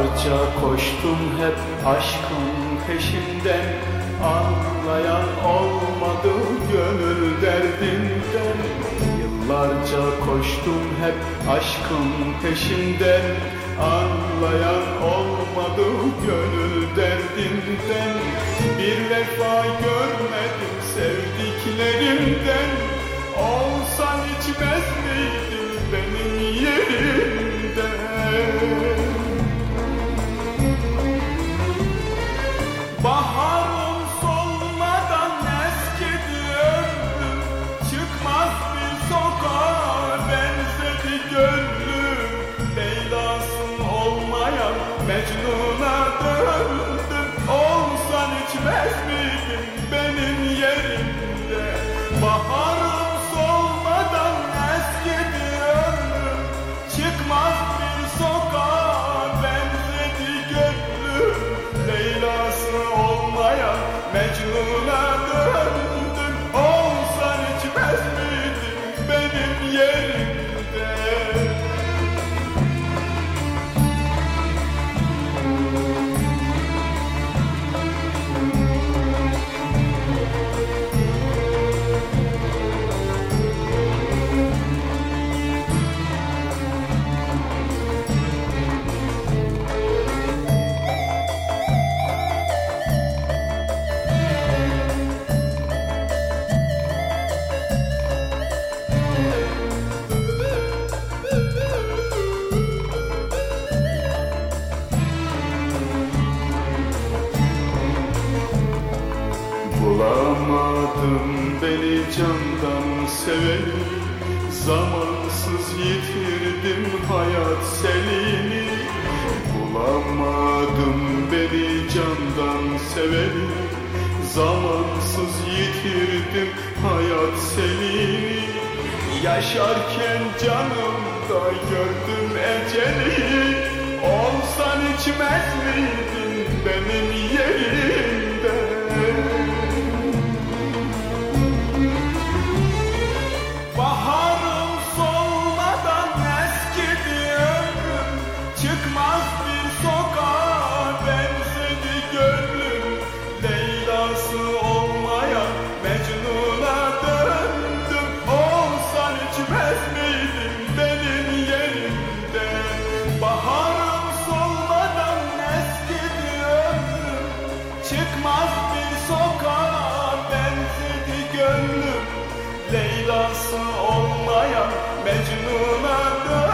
Yıllarca koştum hep aşkın peşinden. Anlayan olmadı gönül derdinden. Yıllarca koştum hep aşkın peşinden. Anlayan olmadı gönül derdinden. Bir vefa görmedim sevdiklerimden. Olsan içmez miydin benim yerimden miydin Bulamadım beni candan seveni Zamansız yitirdim hayat selini Bulamadım beni candan seveni Zamansız yitirdim hayat selini Yaşarken canımda gördüm eceli Olsan içmez miydin benim olmayan Mecnun'a dön.